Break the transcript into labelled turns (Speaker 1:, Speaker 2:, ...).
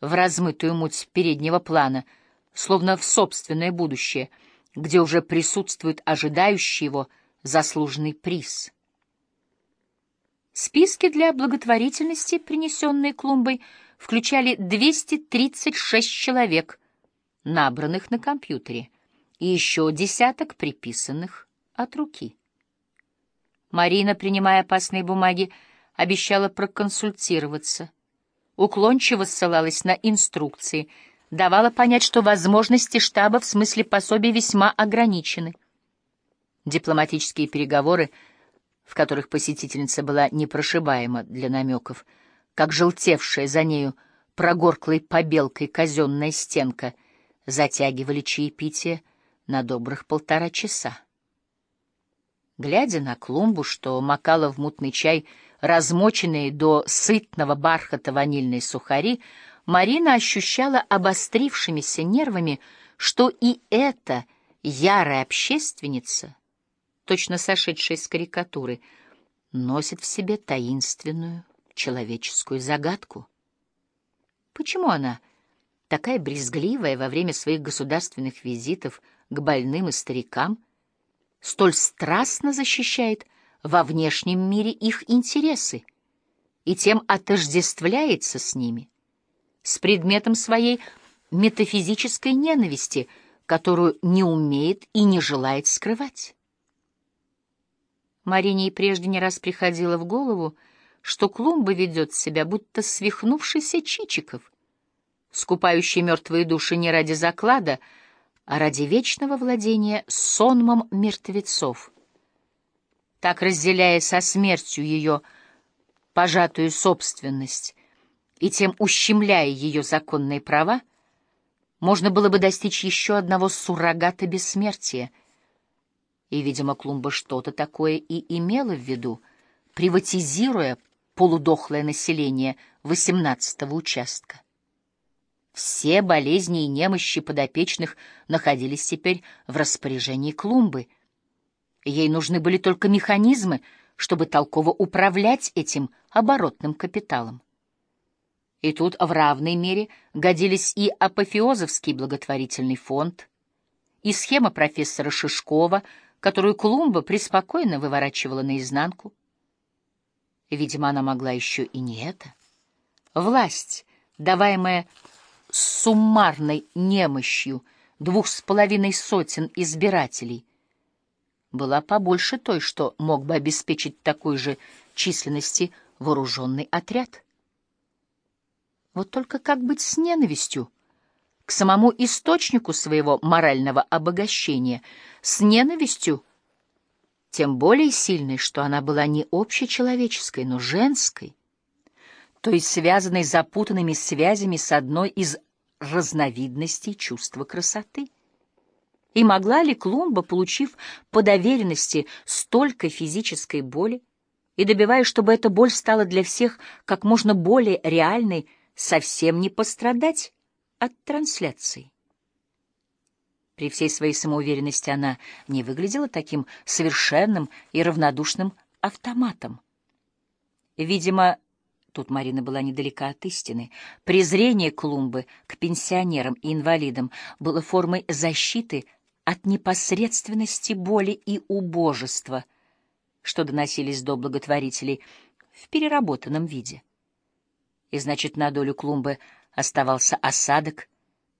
Speaker 1: в размытую муть переднего плана, словно в собственное будущее, где уже присутствует ожидающий его заслуженный приз. Списки для благотворительности, принесенные клумбой, включали 236 человек, набранных на компьютере, и еще десяток приписанных от руки. Марина, принимая опасные бумаги, обещала проконсультироваться, уклончиво ссылалась на инструкции, давала понять, что возможности штаба в смысле пособия весьма ограничены. Дипломатические переговоры, в которых посетительница была непрошибаема для намеков, как желтевшая за нею прогорклой побелкой казенная стенка, затягивали чаепитие на добрых полтора часа. Глядя на клумбу, что макала в мутный чай размоченные до сытного бархата ванильные сухари, Марина ощущала обострившимися нервами, что и эта ярая общественница, точно сошедшая с карикатуры, носит в себе таинственную человеческую загадку. Почему она, такая брезгливая во время своих государственных визитов к больным и старикам, столь страстно защищает во внешнем мире их интересы и тем отождествляется с ними, с предметом своей метафизической ненависти, которую не умеет и не желает скрывать. Марине и прежде не раз приходило в голову, что клумба ведет себя, будто свихнувшийся Чичиков, скупающий мертвые души не ради заклада, а ради вечного владения сонмом мертвецов. Так, разделяя со смертью ее пожатую собственность и тем ущемляя ее законные права, можно было бы достичь еще одного суррогата бессмертия. И, видимо, Клумба что-то такое и имела в виду, приватизируя полудохлое население восемнадцатого участка. Все болезни и немощи подопечных находились теперь в распоряжении клумбы. Ей нужны были только механизмы, чтобы толково управлять этим оборотным капиталом. И тут в равной мере годились и апофеозовский благотворительный фонд, и схема профессора Шишкова, которую Клумба преспокойно выворачивала наизнанку. Видимо, она могла еще и не это. Власть, даваемая суммарной немощью двух с половиной сотен избирателей была побольше той, что мог бы обеспечить такой же численности вооруженный отряд. Вот только как быть с ненавистью к самому источнику своего морального обогащения, с ненавистью, тем более сильной, что она была не общечеловеческой, но женской, то есть связанной запутанными связями с одной из разновидностей чувства красоты. И могла ли Клумба, получив по доверенности столько физической боли, и добиваясь, чтобы эта боль стала для всех как можно более реальной, совсем не пострадать от трансляции? При всей своей самоуверенности она не выглядела таким совершенным и равнодушным автоматом. Видимо, Тут Марина была недалека от истины. Презрение клумбы к пенсионерам и инвалидам было формой защиты от непосредственности боли и убожества, что доносились до благотворителей в переработанном виде. И значит, на долю клумбы оставался осадок —